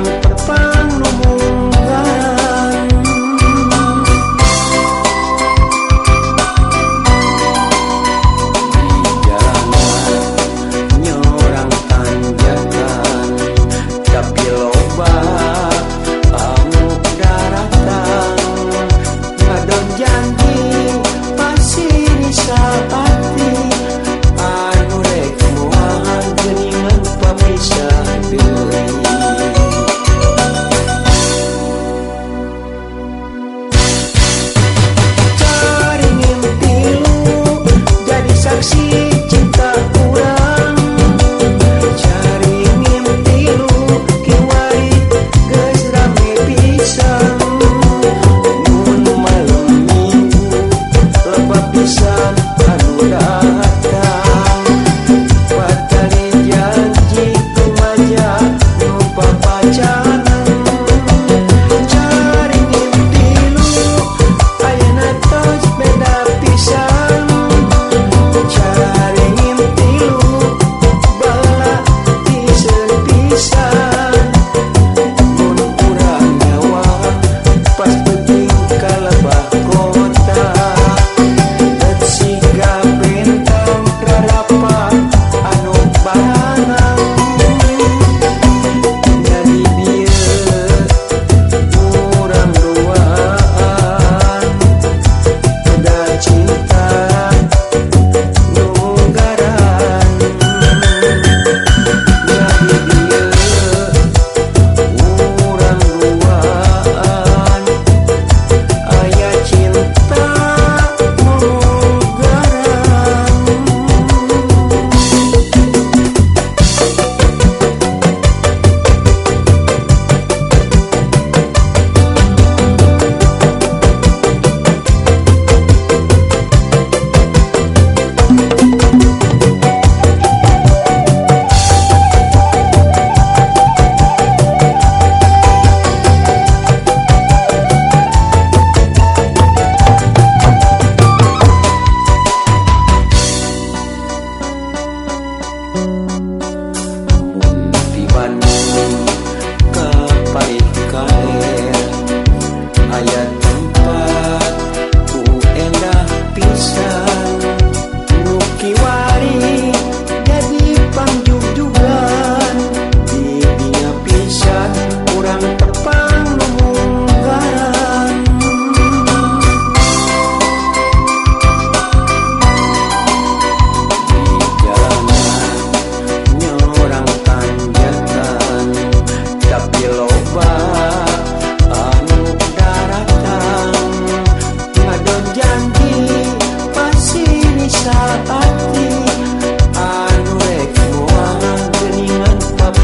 mi papá.